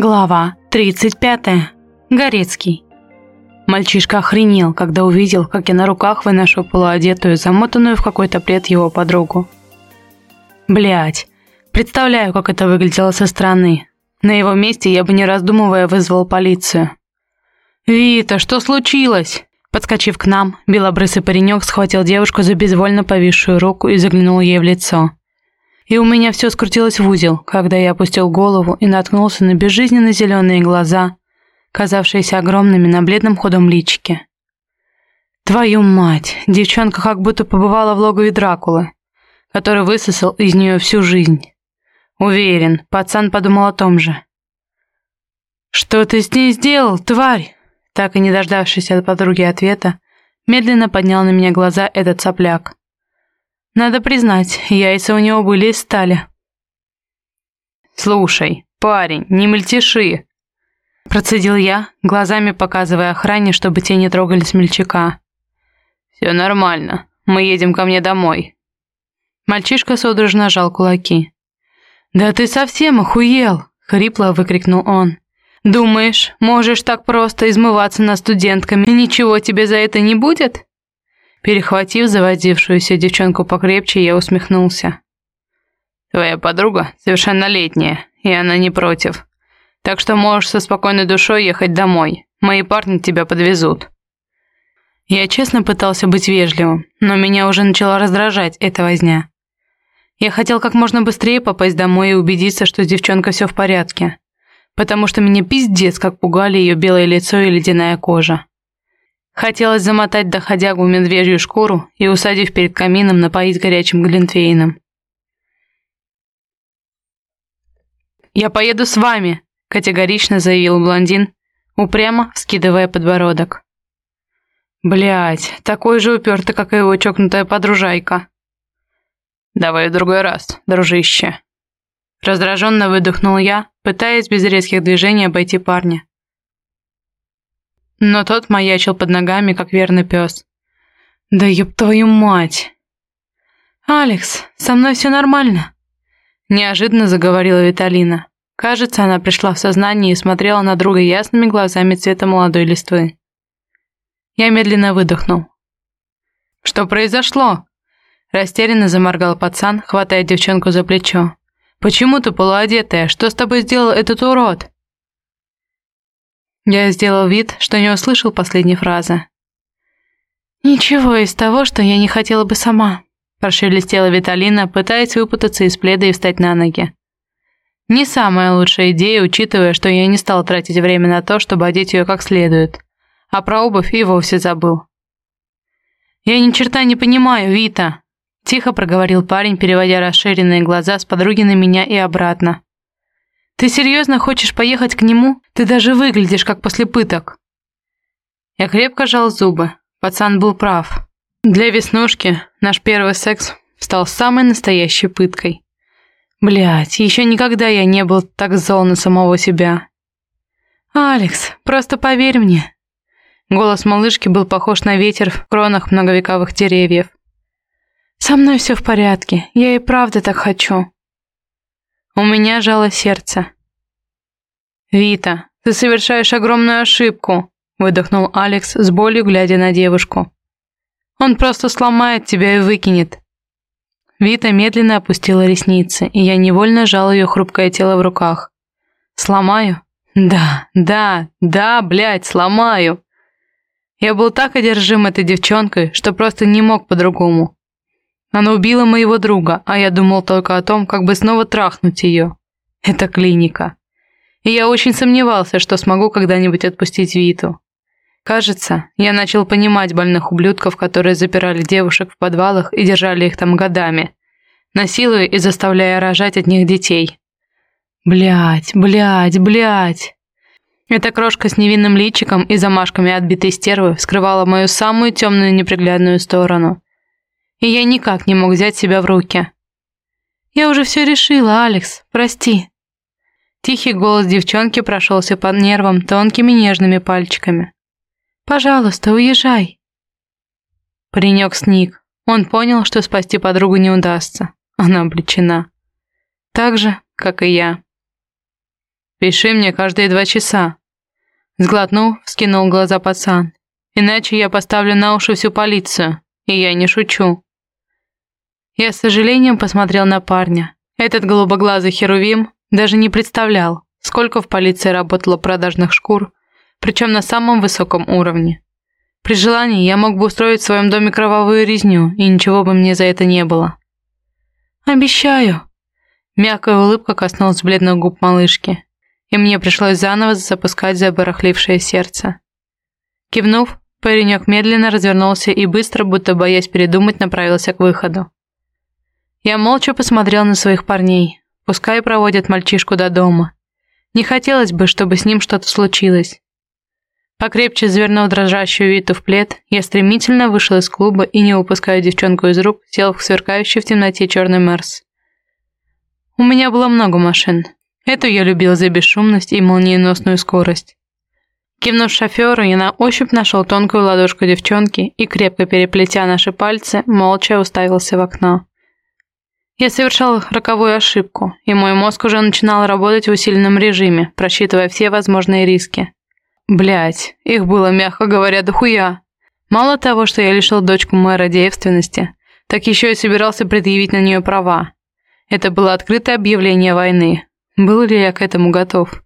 Глава 35. Горецкий. Мальчишка охренел, когда увидел, как я на руках выношу полуодетую, замотанную в какой-то плед его подругу. Блять, представляю, как это выглядело со стороны. На его месте я бы не раздумывая вызвал полицию. «Вита, что случилось?» Подскочив к нам, белобрысый паренек схватил девушку за безвольно повисшую руку и заглянул ей в лицо и у меня все скрутилось в узел, когда я опустил голову и наткнулся на безжизненно зеленые глаза, казавшиеся огромными на бледном худом личике. Твою мать, девчонка как будто побывала в логове Дракулы, который высосал из нее всю жизнь. Уверен, пацан подумал о том же. «Что ты с ней сделал, тварь?» Так и не дождавшись от подруги ответа, медленно поднял на меня глаза этот сопляк. Надо признать, яйца у него были из стали. «Слушай, парень, не мельтеши!» Процедил я, глазами показывая охране, чтобы те не трогали смельчака. «Все нормально, мы едем ко мне домой». Мальчишка судорожно жал кулаки. «Да ты совсем охуел!» — хрипло выкрикнул он. «Думаешь, можешь так просто измываться над студентками, и ничего тебе за это не будет?» Перехватив заводившуюся девчонку покрепче, я усмехнулся. «Твоя подруга совершеннолетняя, и она не против. Так что можешь со спокойной душой ехать домой. Мои парни тебя подвезут». Я честно пытался быть вежливым, но меня уже начала раздражать эта возня. Я хотел как можно быстрее попасть домой и убедиться, что с девчонкой все в порядке, потому что меня пиздец как пугали ее белое лицо и ледяная кожа. Хотелось замотать доходягу медвежью шкуру и, усадив перед камином, напоить горячим глинтвейном. «Я поеду с вами», — категорично заявил блондин, упрямо скидывая подбородок. Блять, такой же упертый, как и его чокнутая подружайка. «Давай в другой раз, дружище». Раздраженно выдохнул я, пытаясь без резких движений обойти парня. Но тот маячил под ногами, как верный пес. «Да ёб твою мать!» «Алекс, со мной все нормально?» Неожиданно заговорила Виталина. Кажется, она пришла в сознание и смотрела на друга ясными глазами цвета молодой листвы. Я медленно выдохнул. «Что произошло?» Растерянно заморгал пацан, хватая девчонку за плечо. «Почему ты полуодетая? Что с тобой сделал этот урод?» Я сделал вид, что не услышал последней фразы. «Ничего из того, что я не хотела бы сама», – прошелестела Виталина, пытаясь выпутаться из пледа и встать на ноги. «Не самая лучшая идея, учитывая, что я не стал тратить время на то, чтобы одеть ее как следует, а про обувь и вовсе забыл». «Я ни черта не понимаю, Вита», – тихо проговорил парень, переводя расширенные глаза с подруги на меня и обратно. Ты серьезно хочешь поехать к нему? Ты даже выглядишь как после пыток. Я крепко жал зубы. Пацан был прав. Для Веснушки наш первый секс стал самой настоящей пыткой. Блять, еще никогда я не был так зол на самого себя. «Алекс, просто поверь мне». Голос малышки был похож на ветер в кронах многовековых деревьев. «Со мной все в порядке, я и правда так хочу. У меня жало сердце. «Вита, ты совершаешь огромную ошибку», — выдохнул Алекс с болью, глядя на девушку. «Он просто сломает тебя и выкинет». Вита медленно опустила ресницы, и я невольно сжал ее хрупкое тело в руках. «Сломаю? Да, да, да, блядь, сломаю!» Я был так одержим этой девчонкой, что просто не мог по-другому. Она убила моего друга, а я думал только о том, как бы снова трахнуть ее. Это клиника. И я очень сомневался, что смогу когда-нибудь отпустить Виту. Кажется, я начал понимать больных ублюдков, которые запирали девушек в подвалах и держали их там годами, насилуя и заставляя рожать от них детей. Блять, блять, блять. Эта крошка с невинным личиком и замашками отбитой стервы скрывала мою самую темную неприглядную сторону – и я никак не мог взять себя в руки. «Я уже все решила, Алекс, прости». Тихий голос девчонки прошелся по нервам тонкими нежными пальчиками. «Пожалуйста, уезжай». Паренек сник. Он понял, что спасти подругу не удастся. Она облечена. Так же, как и я. Пиши мне каждые два часа». Сглотнув, вскинул глаза пацан. «Иначе я поставлю на уши всю полицию, и я не шучу». Я с сожалением посмотрел на парня. Этот голубоглазый херувим даже не представлял, сколько в полиции работало продажных шкур, причем на самом высоком уровне. При желании я мог бы устроить в своем доме кровавую резню, и ничего бы мне за это не было. «Обещаю!» Мягкая улыбка коснулась бледных губ малышки, и мне пришлось заново запускать забарахлившее сердце. Кивнув, паренек медленно развернулся и быстро, будто боясь передумать, направился к выходу. Я молча посмотрел на своих парней, пускай проводят мальчишку до дома. Не хотелось бы, чтобы с ним что-то случилось. Покрепче завернув дрожащую Виту в плед, я стремительно вышел из клуба и, не выпуская девчонку из рук, сел в сверкающий в темноте черный Мерс. У меня было много машин. Эту я любил за бесшумность и молниеносную скорость. Кивнув шоферу, я на ощупь нашел тонкую ладошку девчонки и, крепко переплетя наши пальцы, молча уставился в окно. Я совершал роковую ошибку, и мой мозг уже начинал работать в усиленном режиме, просчитывая все возможные риски. Блять, их было, мягко говоря, дохуя. Мало того, что я лишил дочку мэра девственности, так еще и собирался предъявить на нее права. Это было открытое объявление войны. Был ли я к этому готов?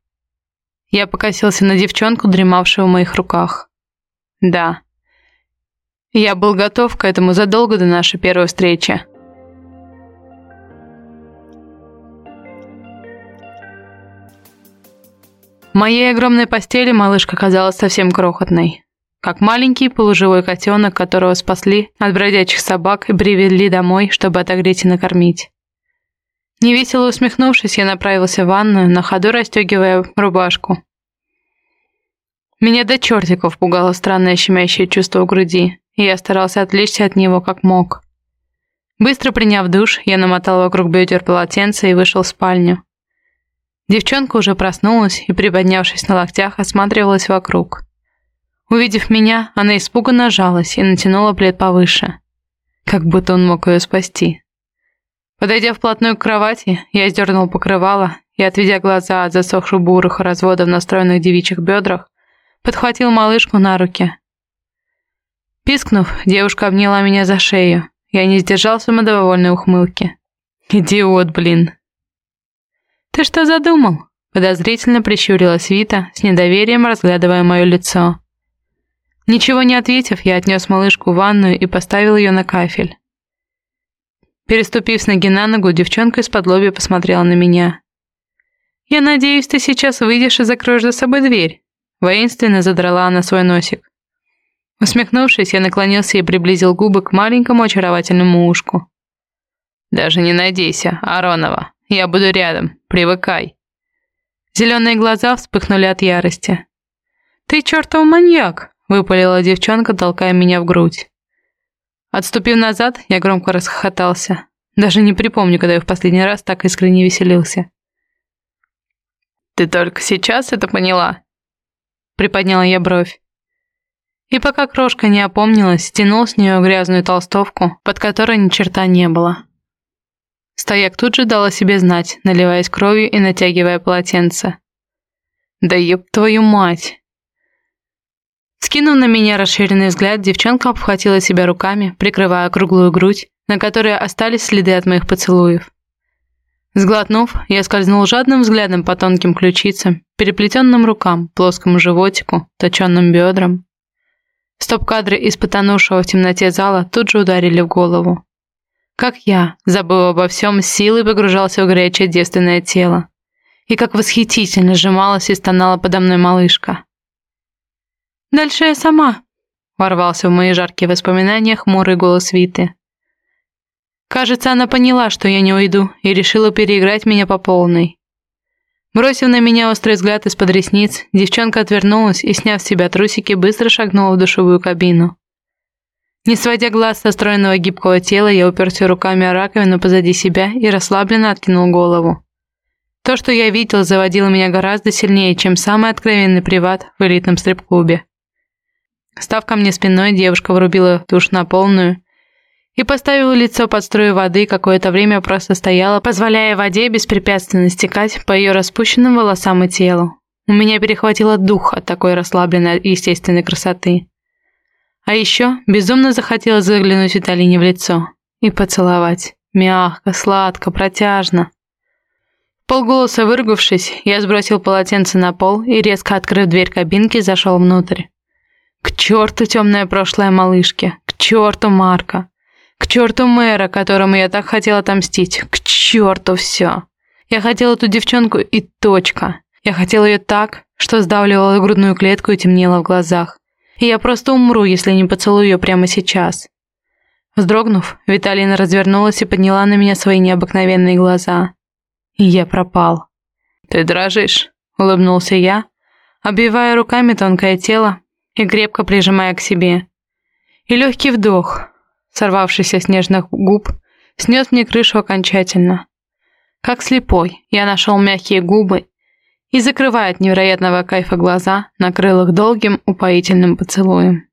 Я покосился на девчонку, дремавшую в моих руках. Да. Я был готов к этому задолго до нашей первой встречи. В моей огромной постели малышка казалась совсем крохотной. Как маленький полуживой котенок, которого спасли от бродячих собак и привели домой, чтобы отогреть и накормить. Невесело усмехнувшись, я направился в ванную, на ходу расстегивая рубашку. Меня до чертиков пугало странное щемящее чувство в груди, и я старался отвлечься от него как мог. Быстро приняв душ, я намотал вокруг бедер полотенце и вышел в спальню. Девчонка уже проснулась и, приподнявшись на локтях, осматривалась вокруг. Увидев меня, она испуганно жалась и натянула плед повыше. Как будто он мог ее спасти. Подойдя вплотную к кровати, я сдернул покрывало и, отведя глаза от засохших бурых разводов на стройных девичьих бедрах, подхватил малышку на руки. Пискнув, девушка обняла меня за шею. Я не сдержал самодовольной ухмылки. «Идиот, блин!» «Ты что задумал?» Подозрительно прищурилась Вита, с недоверием разглядывая мое лицо. Ничего не ответив, я отнес малышку в ванную и поставил ее на кафель. Переступив с ноги на ногу, девчонка из-под лобья посмотрела на меня. «Я надеюсь, ты сейчас выйдешь и закроешь за собой дверь», воинственно задрала она свой носик. Усмехнувшись, я наклонился и приблизил губы к маленькому очаровательному ушку. «Даже не надейся, Аронова, я буду рядом, привыкай». Зеленые глаза вспыхнули от ярости. «Ты чертов маньяк!» — выпалила девчонка, толкая меня в грудь. Отступив назад, я громко расхохотался. Даже не припомню, когда я в последний раз так искренне веселился. «Ты только сейчас это поняла?» Приподняла я бровь. И пока крошка не опомнилась, стянул с нее грязную толстовку, под которой ни черта не было. Стояк тут же дал о себе знать, наливаясь кровью и натягивая полотенце. «Да еб твою мать!» Скинув на меня расширенный взгляд, девчонка обхватила себя руками, прикрывая круглую грудь, на которой остались следы от моих поцелуев. Сглотнув, я скользнул жадным взглядом по тонким ключицам, переплетенным рукам, плоскому животику, точенным бедрам. Стоп-кадры из потонувшего в темноте зала тут же ударили в голову. Как я, забыв обо всем, силой погружался в горячее девственное тело. И как восхитительно сжималась и стонала подо мной малышка. «Дальше я сама», — ворвался в мои жаркие воспоминания хмурый голос Виты. Кажется, она поняла, что я не уйду, и решила переиграть меня по полной. Бросив на меня острый взгляд из-под ресниц, девчонка отвернулась и, сняв с себя трусики, быстро шагнула в душевую кабину. Не сводя глаз со стройного гибкого тела, я уперся руками о раковину позади себя и расслабленно откинул голову. То, что я видел, заводило меня гораздо сильнее, чем самый откровенный приват в элитном стрип-клубе. Став ко мне спиной, девушка врубила душ на полную и поставила лицо под струю воды, какое-то время просто стояла, позволяя воде беспрепятственно стекать по ее распущенным волосам и телу. У меня перехватило дух от такой расслабленной естественной красоты. А еще безумно захотелось заглянуть Виталине в лицо и поцеловать. Мягко, сладко, протяжно. Полголоса выругавшись, я сбросил полотенце на пол и, резко открыв дверь кабинки, зашел внутрь. К черту темное прошлое малышки, к черту Марка, к черту мэра, которому я так хотел отомстить, к черту все. Я хотел эту девчонку и точка. Я хотел ее так, что сдавливала грудную клетку и темнело в глазах. Я просто умру, если не поцелую ее прямо сейчас. Вздрогнув, Виталина развернулась и подняла на меня свои необыкновенные глаза. И я пропал. «Ты дрожишь», — улыбнулся я, обвивая руками тонкое тело и крепко прижимая к себе. И легкий вдох, сорвавшийся с нежных губ, снес мне крышу окончательно. Как слепой, я нашел мягкие губы и, закрывая от невероятного кайфа глаза, накрыл их долгим упоительным поцелуем.